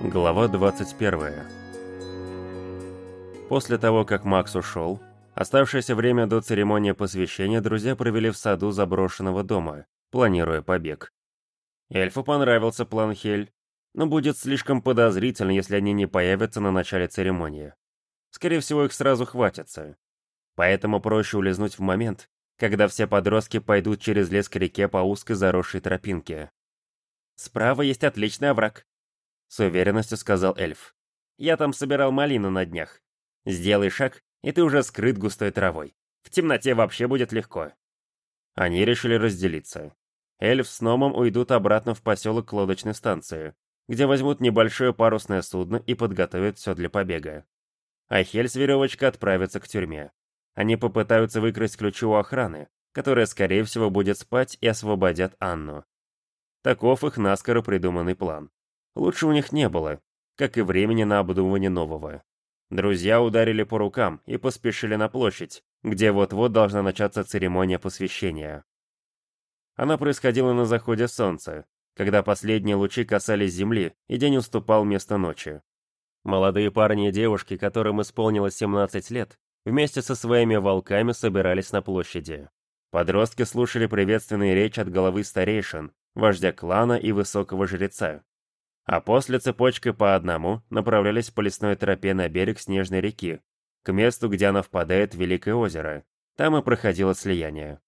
Глава 21. После того, как Макс ушел, оставшееся время до церемонии посвящения друзья провели в саду заброшенного дома, планируя побег. Эльфу понравился план Хель, но будет слишком подозрительно, если они не появятся на начале церемонии. Скорее всего, их сразу хватится. Поэтому проще улизнуть в момент, когда все подростки пойдут через лес к реке по узкой заросшей тропинке. «Справа есть отличный овраг», — с уверенностью сказал эльф. «Я там собирал малину на днях. Сделай шаг, и ты уже скрыт густой травой. В темноте вообще будет легко». Они решили разделиться. Эльф с Номом уйдут обратно в поселок к лодочной станции, где возьмут небольшое парусное судно и подготовят все для побега. А Хель с веревочкой отправится к тюрьме. Они попытаются выкрасть ключи у охраны, которая, скорее всего, будет спать и освободят Анну. Таков их наскоро придуманный план. Лучше у них не было, как и времени на обдумывание нового. Друзья ударили по рукам и поспешили на площадь, где вот-вот должна начаться церемония посвящения. Она происходила на заходе солнца, когда последние лучи касались земли, и день уступал место ночи. Молодые парни и девушки, которым исполнилось 17 лет, вместе со своими волками собирались на площади. Подростки слушали приветственные речи от головы старейшин, вождя клана и высокого жреца. А после цепочкой по одному направлялись по лесной тропе на берег Снежной реки, к месту, где она впадает в Великое озеро. Там и проходило слияние.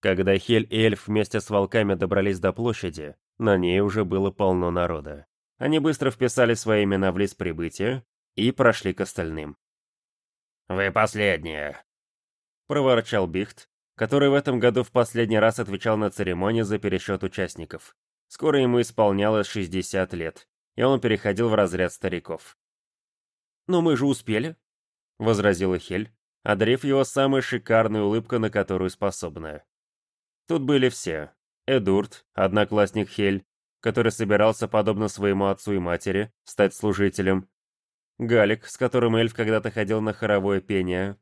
Когда Хель и Эльф вместе с волками добрались до площади, на ней уже было полно народа. Они быстро вписали свои имена в лист прибытия и прошли к остальным. «Вы последние», — проворчал Бихт, который в этом году в последний раз отвечал на церемонии за пересчет участников. Скоро ему исполнялось 60 лет, и он переходил в разряд стариков. «Но мы же успели», — возразила Хель, одарив его самой шикарной улыбкой, на которую способна. Тут были все. Эдурт, одноклассник Хель, который собирался, подобно своему отцу и матери, стать служителем, Галик, с которым эльф когда-то ходил на хоровое пение,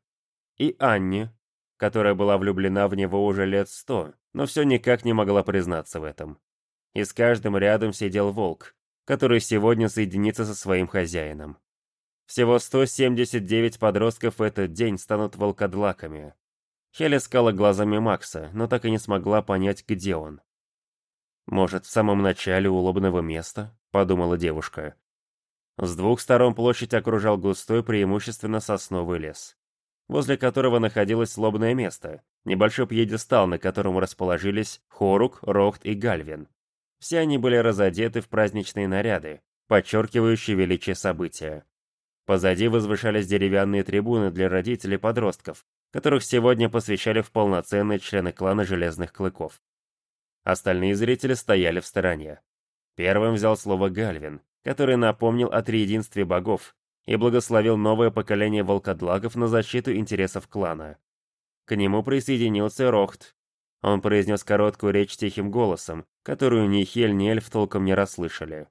и Анни, которая была влюблена в него уже лет сто, но все никак не могла признаться в этом. И с каждым рядом сидел волк, который сегодня соединится со своим хозяином. Всего 179 подростков в этот день станут волкодлаками. Хель искала глазами Макса, но так и не смогла понять, где он. «Может, в самом начале у лобного места?» — подумала девушка. С двух сторон площадь окружал густой, преимущественно сосновый лес, возле которого находилось лобное место, небольшой пьедестал, на котором расположились Хорук, Рохт и Гальвин. Все они были разодеты в праздничные наряды, подчеркивающие величие события. Позади возвышались деревянные трибуны для родителей подростков, которых сегодня посвящали в полноценные члены клана Железных Клыков. Остальные зрители стояли в стороне. Первым взял слово Гальвин, который напомнил о триединстве богов и благословил новое поколение волкодлагов на защиту интересов клана. К нему присоединился Рохт. Он произнес короткую речь тихим голосом, которую ни Хель, ни Эльф толком не расслышали.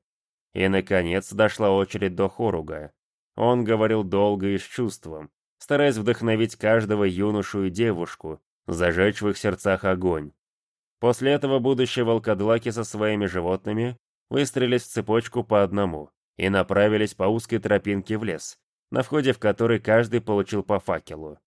И, наконец, дошла очередь до Хоруга. Он говорил долго и с чувством, стараясь вдохновить каждого юношу и девушку, зажечь в их сердцах огонь. После этого будущие волкодлаки со своими животными выстроились в цепочку по одному и направились по узкой тропинке в лес, на входе в который каждый получил по факелу.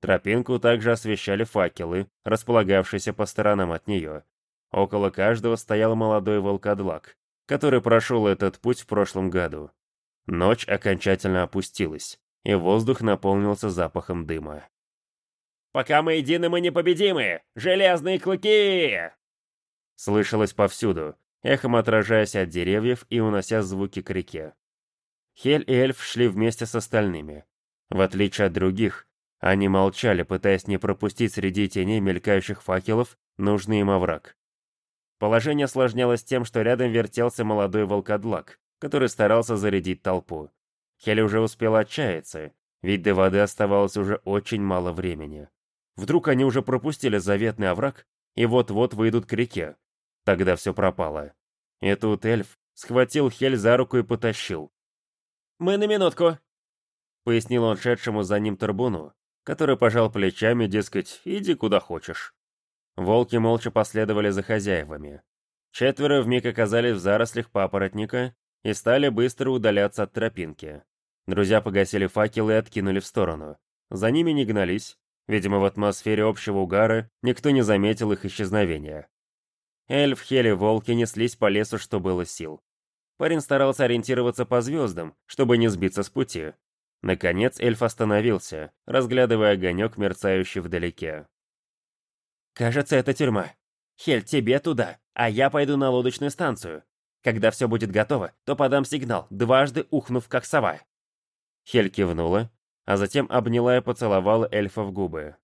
Тропинку также освещали факелы, располагавшиеся по сторонам от нее. Около каждого стоял молодой волкодлак, который прошел этот путь в прошлом году. Ночь окончательно опустилась, и воздух наполнился запахом дыма. «Пока мы едины, мы непобедимы! Железные клыки!» Слышалось повсюду, эхом отражаясь от деревьев и унося звуки к реке. Хель и эльф шли вместе с остальными. В отличие от других, они молчали, пытаясь не пропустить среди теней мелькающих факелов нужный им овраг. Положение осложнялось тем, что рядом вертелся молодой волкодлак, который старался зарядить толпу. Хель уже успел отчаяться, ведь до воды оставалось уже очень мало времени. Вдруг они уже пропустили заветный овраг и вот-вот выйдут к реке, Тогда все пропало. И тут эльф схватил Хель за руку и потащил. «Мы на минутку», — пояснил он шедшему за ним Турбуну, который пожал плечами, дескать, иди куда хочешь. Волки молча последовали за хозяевами. Четверо вмиг оказались в зарослях папоротника и стали быстро удаляться от тропинки. Друзья погасили факелы и откинули в сторону. За ними не гнались. Видимо, в атмосфере общего угара никто не заметил их исчезновения. Эльф, Хели, волки неслись по лесу, что было сил. Парень старался ориентироваться по звездам, чтобы не сбиться с пути. Наконец эльф остановился, разглядывая огонек, мерцающий вдалеке. «Кажется, это тюрьма. Хель, тебе туда, а я пойду на лодочную станцию. Когда все будет готово, то подам сигнал, дважды ухнув как сова». Хель кивнула, а затем обняла и поцеловала эльфа в губы.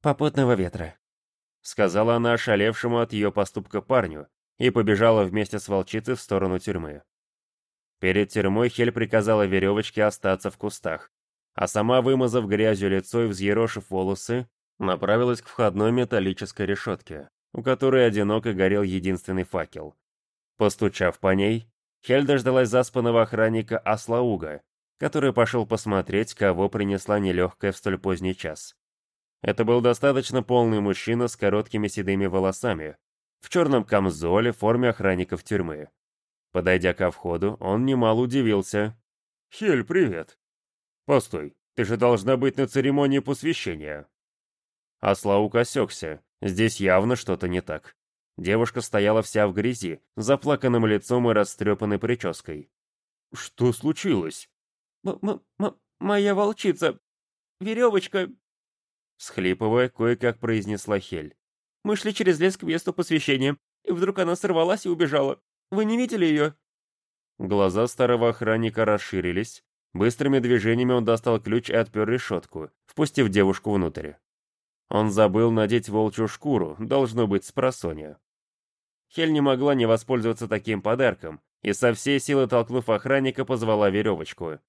«Попутного ветра», — сказала она ошалевшему от ее поступка парню и побежала вместе с волчицей в сторону тюрьмы. Перед тюрьмой Хель приказала веревочке остаться в кустах, а сама, вымазав грязью лицо и взъерошив волосы, направилась к входной металлической решетке, у которой одиноко горел единственный факел. Постучав по ней, Хель дождалась заспанного охранника Аслауга, который пошел посмотреть, кого принесла нелегкая в столь поздний час. Это был достаточно полный мужчина с короткими седыми волосами, в черном камзоле форме охранников тюрьмы. Подойдя ко входу, он немало удивился. «Хель, привет!» «Постой, ты же должна быть на церемонии посвящения!» Аслаук осекся, здесь явно что-то не так. Девушка стояла вся в грязи, заплаканным лицом и растрепанной прической. «Что случилось?» М -м «Моя волчица! Веревочка!» Схлипывая, кое-как произнесла Хель. «Мы шли через лес к месту посвящения, и вдруг она сорвалась и убежала. Вы не видели ее?» Глаза старого охранника расширились. Быстрыми движениями он достал ключ и отпер решетку, впустив девушку внутрь. Он забыл надеть волчью шкуру, должно быть, с просонья. Хель не могла не воспользоваться таким подарком, и со всей силы толкнув охранника, позвала веревочку.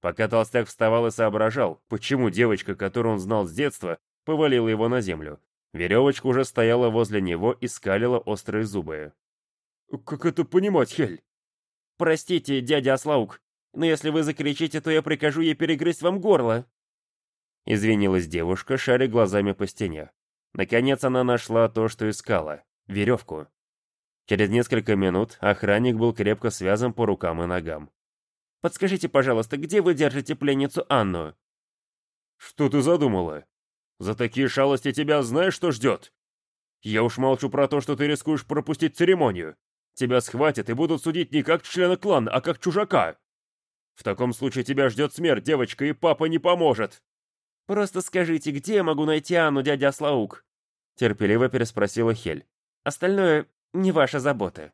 Пока толстяк вставал и соображал, почему девочка, которую он знал с детства, повалила его на землю, веревочка уже стояла возле него и скалила острые зубы. «Как это понимать, Хель?» «Простите, дядя Аслаук, но если вы закричите, то я прикажу ей перегрызть вам горло». Извинилась девушка, шаря глазами по стене. Наконец она нашла то, что искала — веревку. Через несколько минут охранник был крепко связан по рукам и ногам. Подскажите, пожалуйста, где вы держите пленницу Анну?» «Что ты задумала? За такие шалости тебя знаешь, что ждет? Я уж молчу про то, что ты рискуешь пропустить церемонию. Тебя схватят и будут судить не как члена клана, а как чужака. В таком случае тебя ждет смерть, девочка, и папа не поможет». «Просто скажите, где я могу найти Анну, дядя Слаук?» Терпеливо переспросила Хель. «Остальное не ваша забота».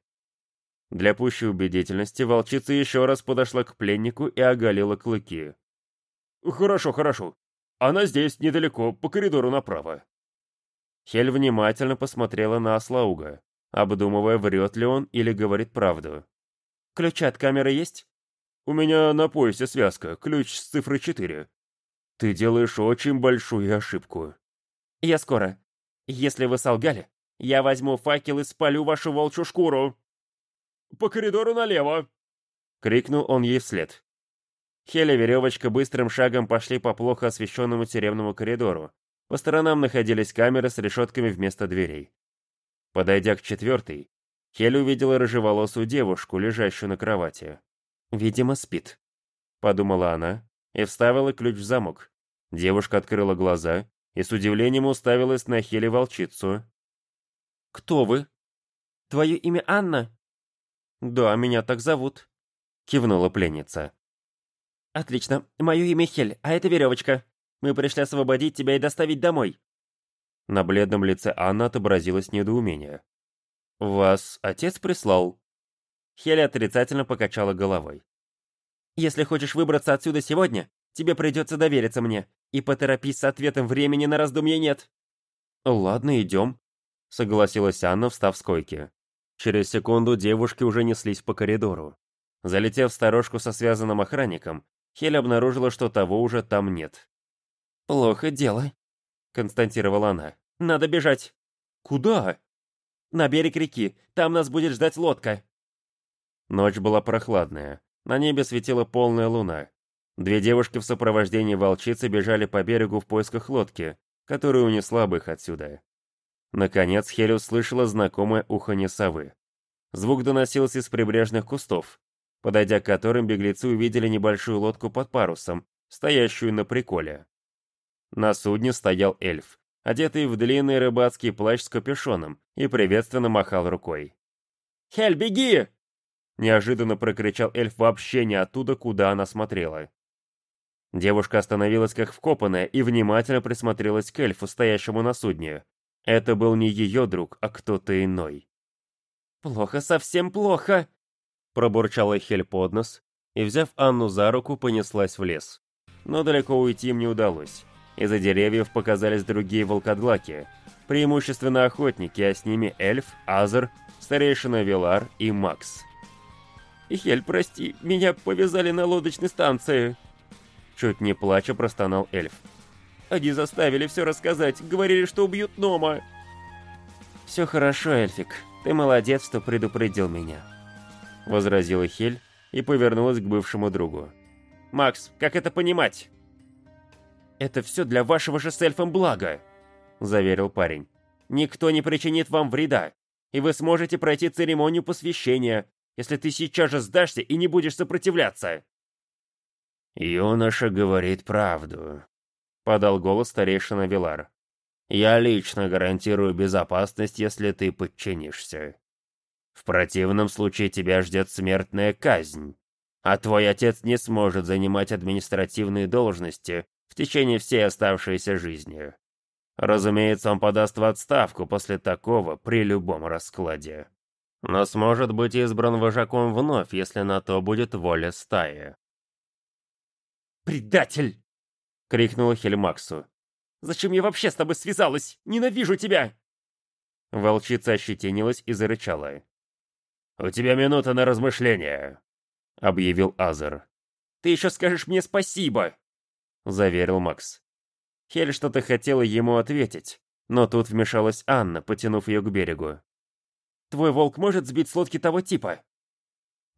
Для пущей убедительности волчица еще раз подошла к пленнику и оголила клыки. «Хорошо, хорошо. Она здесь, недалеко, по коридору направо». Хель внимательно посмотрела на Аслауга, обдумывая, врет ли он или говорит правду. «Ключи от камеры есть?» «У меня на поясе связка, ключ с цифрой 4. Ты делаешь очень большую ошибку». «Я скоро. Если вы солгали, я возьму факел и спалю вашу волчью шкуру». По коридору налево!» — крикнул он ей вслед. Хеля веревочка быстрым шагом пошли по плохо освещенному тюремному коридору. По сторонам находились камеры с решетками вместо дверей. Подойдя к четвертой, Хеля увидела рыжеволосую девушку, лежащую на кровати. «Видимо, спит», — подумала она и вставила ключ в замок. Девушка открыла глаза и с удивлением уставилась на Хеле волчицу. «Кто вы? Твое имя Анна?» «Да, меня так зовут», — кивнула пленница. «Отлично. Мое имя Хель, а это веревочка. Мы пришли освободить тебя и доставить домой». На бледном лице Анны отобразилось недоумение. «Вас отец прислал?» Хель отрицательно покачала головой. «Если хочешь выбраться отсюда сегодня, тебе придется довериться мне, и поторопись с ответом, времени на раздумье нет». «Ладно, идем», — согласилась Анна, встав с койки. Через секунду девушки уже неслись по коридору. Залетев в сторожку со связанным охранником, Хель обнаружила, что того уже там нет. «Плохо дело», — констатировала она. «Надо бежать». «Куда?» «На берег реки. Там нас будет ждать лодка». Ночь была прохладная. На небе светила полная луна. Две девушки в сопровождении волчицы бежали по берегу в поисках лодки, которая унесла бы их отсюда. Наконец Хель услышала знакомое уханье совы. Звук доносился из прибрежных кустов. подойдя к которым беглецы увидели небольшую лодку под парусом, стоящую на приколе. На судне стоял эльф, одетый в длинный рыбацкий плащ с капюшоном, и приветственно махал рукой. «Хель, беги!» Неожиданно прокричал эльф вообще не оттуда, куда она смотрела. Девушка остановилась как вкопанная и внимательно присмотрелась к эльфу, стоящему на судне. Это был не ее друг, а кто-то иной. «Плохо, совсем плохо!» Пробурчала Хель под нос и, взяв Анну за руку, понеслась в лес. Но далеко уйти им не удалось. Из-за деревьев показались другие волкодлаки, преимущественно охотники, а с ними эльф, Азер, старейшина Вилар и Макс. «Хель, прости, меня повязали на лодочной станции!» Чуть не плача простонал эльф. «Они заставили все рассказать, говорили, что убьют Нома!» «Все хорошо, эльфик, ты молодец, что предупредил меня», — возразила Хель и повернулась к бывшему другу. «Макс, как это понимать?» «Это все для вашего же с эльфом блага», — заверил парень. «Никто не причинит вам вреда, и вы сможете пройти церемонию посвящения, если ты сейчас же сдашься и не будешь сопротивляться!» «Юноша говорит правду», — подал голос старейшина Вилар. «Я лично гарантирую безопасность, если ты подчинишься. В противном случае тебя ждет смертная казнь, а твой отец не сможет занимать административные должности в течение всей оставшейся жизни. Разумеется, он подаст в отставку после такого при любом раскладе» но сможет быть избран вожаком вновь, если на то будет воля стаи. «Предатель!» — крикнула Хельмаксу. «Зачем я вообще с тобой связалась? Ненавижу тебя!» Волчица ощетинилась и зарычала. «У тебя минута на размышление», — объявил Азер. «Ты еще скажешь мне спасибо!» — заверил Макс. Хель что-то хотела ему ответить, но тут вмешалась Анна, потянув ее к берегу. Твой волк может сбить с лодки того типа?»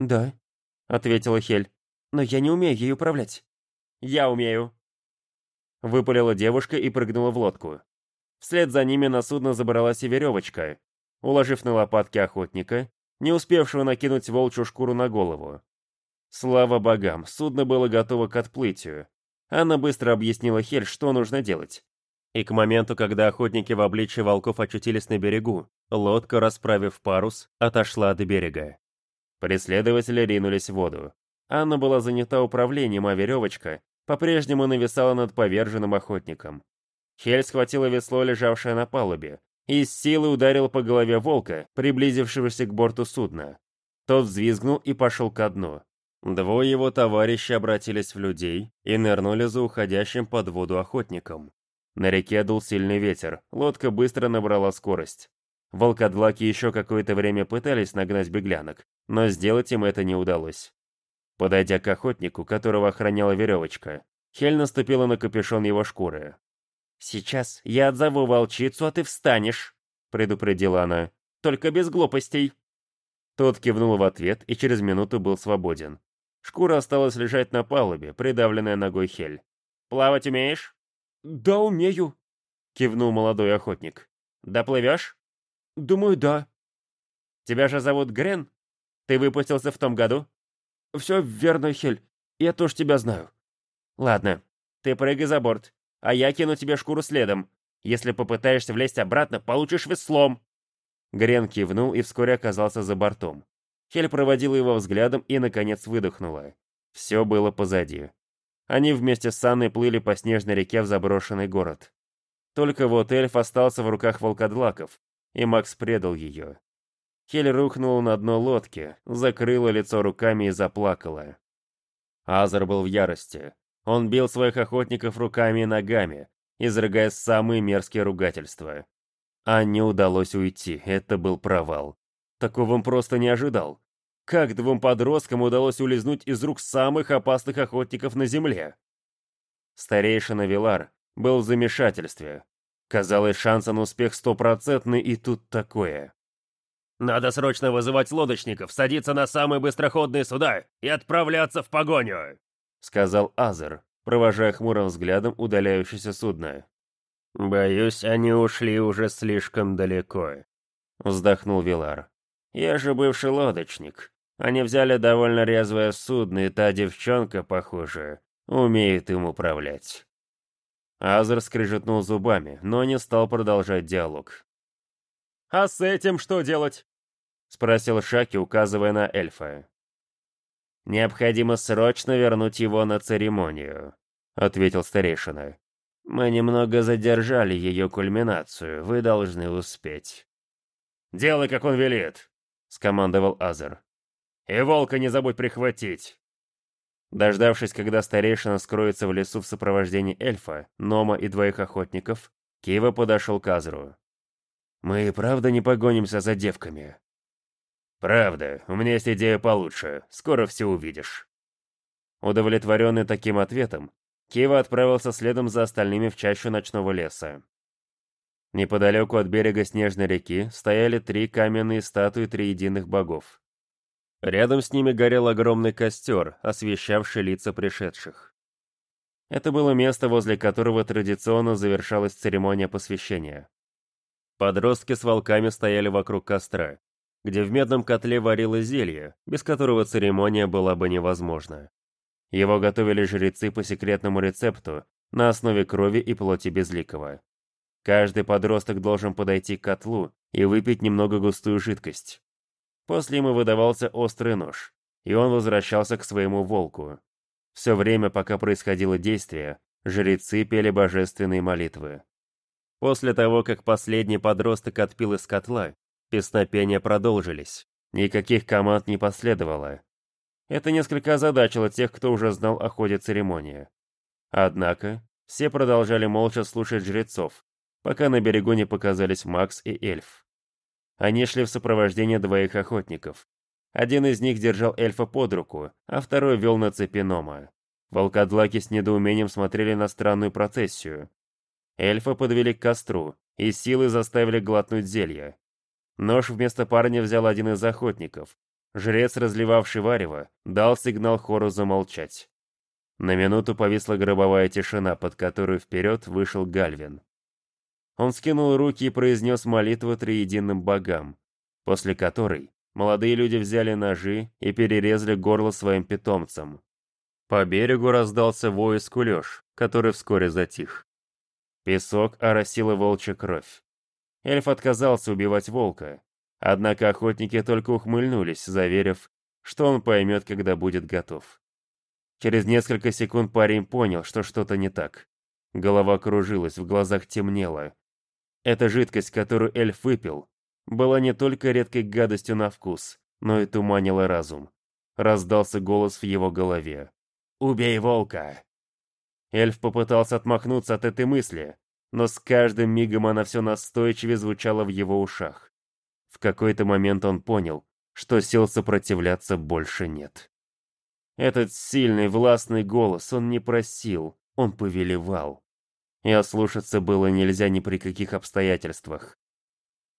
«Да», — ответила Хель, — «но я не умею ей управлять». «Я умею». Выпалила девушка и прыгнула в лодку. Вслед за ними на судно забралась и веревочка, уложив на лопатки охотника, не успевшего накинуть волчью шкуру на голову. Слава богам, судно было готово к отплытию. Анна быстро объяснила Хель, что нужно делать. И к моменту, когда охотники в обличье волков очутились на берегу, лодка, расправив парус, отошла от берега. Преследователи ринулись в воду. Анна была занята управлением, а веревочка по-прежнему нависала над поверженным охотником. Хель схватила весло, лежавшее на палубе, и с силой ударил по голове волка, приблизившегося к борту судна. Тот взвизгнул и пошел ко дну. Двое его товарищей обратились в людей и нырнули за уходящим под воду охотником. На реке дул сильный ветер, лодка быстро набрала скорость. Волкодлаки еще какое-то время пытались нагнать беглянок, но сделать им это не удалось. Подойдя к охотнику, которого охраняла веревочка, Хель наступила на капюшон его шкуры. «Сейчас я отзову волчицу, а ты встанешь», — предупредила она. «Только без глупостей». Тот кивнул в ответ и через минуту был свободен. Шкура осталась лежать на палубе, придавленная ногой Хель. «Плавать умеешь?» «Да, умею», — кивнул молодой охотник. «Доплывешь?» «Думаю, да». «Тебя же зовут Грен? Ты выпустился в том году?» «Все верно, Хель. Я тоже тебя знаю». «Ладно, ты прыгай за борт, а я кину тебе шкуру следом. Если попытаешься влезть обратно, получишь веслом». Грен кивнул и вскоре оказался за бортом. Хель проводила его взглядом и, наконец, выдохнула. Все было позади. Они вместе с Анной плыли по снежной реке в заброшенный город. Только вот эльф остался в руках волкодлаков, и Макс предал ее. Хель рухнула на дно лодки, закрыла лицо руками и заплакала. Азар был в ярости. Он бил своих охотников руками и ногами, изрыгая самые мерзкие ругательства. Анне удалось уйти, это был провал. Такого он просто не ожидал. Как двум подросткам удалось улизнуть из рук самых опасных охотников на Земле? Старейшина Вилар был в замешательстве. Казалось, шансы на успех стопроцентный, и тут такое. «Надо срочно вызывать лодочников, садиться на самые быстроходные суда и отправляться в погоню!» Сказал Азер, провожая хмурым взглядом удаляющееся судно. «Боюсь, они ушли уже слишком далеко», — вздохнул Вилар. «Я же бывший лодочник. Они взяли довольно резвое судно, и та девчонка, похоже, умеет им управлять. Азер скрежетнул зубами, но не стал продолжать диалог. «А с этим что делать?» — спросил Шаки, указывая на эльфа. «Необходимо срочно вернуть его на церемонию», — ответил старейшина. «Мы немного задержали ее кульминацию, вы должны успеть». «Делай, как он велит», — скомандовал Азер. «И волка не забудь прихватить». Дождавшись, когда старейшина скроется в лесу в сопровождении эльфа, Нома и двоих охотников, Кива подошел к Азру. «Мы и правда не погонимся за девками?» «Правда, у меня есть идея получше, скоро все увидишь». Удовлетворенный таким ответом, Кива отправился следом за остальными в чащу ночного леса. Неподалеку от берега Снежной реки стояли три каменные статуи триединых богов. Рядом с ними горел огромный костер, освещавший лица пришедших. Это было место, возле которого традиционно завершалась церемония посвящения. Подростки с волками стояли вокруг костра, где в медном котле варилось зелье, без которого церемония была бы невозможна. Его готовили жрецы по секретному рецепту на основе крови и плоти безликого. Каждый подросток должен подойти к котлу и выпить немного густую жидкость. После ему выдавался острый нож, и он возвращался к своему волку. Все время, пока происходило действие, жрецы пели божественные молитвы. После того, как последний подросток отпил из котла, песнопения продолжились. Никаких команд не последовало. Это несколько озадачило тех, кто уже знал о ходе церемонии. Однако, все продолжали молча слушать жрецов, пока на берегу не показались Макс и эльф. Они шли в сопровождении двоих охотников. Один из них держал эльфа под руку, а второй вел на цепи Нома. Волкодлаки с недоумением смотрели на странную процессию. Эльфа подвели к костру и силой заставили глотнуть зелье. Нож вместо парня взял один из охотников. Жрец, разливавший варево, дал сигнал хору замолчать. На минуту повисла гробовая тишина, под которую вперед вышел Гальвин. Он скинул руки и произнес молитву триединым богам, после которой молодые люди взяли ножи и перерезали горло своим питомцам. По берегу раздался вой и скулеж, который вскоре затих. Песок оросила волчья кровь. Эльф отказался убивать волка, однако охотники только ухмыльнулись, заверив, что он поймет, когда будет готов. Через несколько секунд парень понял, что что-то не так. Голова кружилась, в глазах темнело, эта жидкость, которую эльф выпил, была не только редкой гадостью на вкус, но и туманила разум. Раздался голос в его голове. «Убей волка!» Эльф попытался отмахнуться от этой мысли, но с каждым мигом она все настойчивее звучала в его ушах. В какой-то момент он понял, что сил сопротивляться больше нет. Этот сильный властный голос он не просил, он повелевал и ослушаться было нельзя ни при каких обстоятельствах.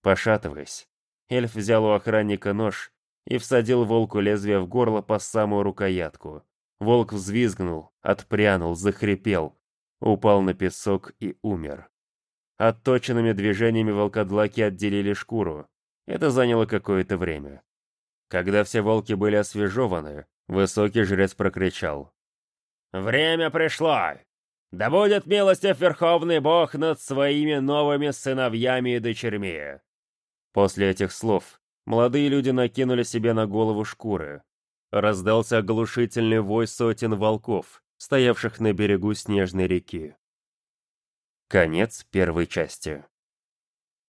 Пошатываясь, эльф взял у охранника нож и всадил волку лезвие в горло по самую рукоятку. Волк взвизгнул, отпрянул, захрипел, упал на песок и умер. Отточенными движениями волкодлаки отделили шкуру. Это заняло какое-то время. Когда все волки были освежеваны, высокий жрец прокричал. «Время пришло! Да будет милостив Верховный Бог над своими новыми сыновьями и дочерьми!» После этих слов молодые люди накинули себе на голову шкуры. Раздался оглушительный вой сотен волков, стоявших на берегу снежной реки. Конец первой части.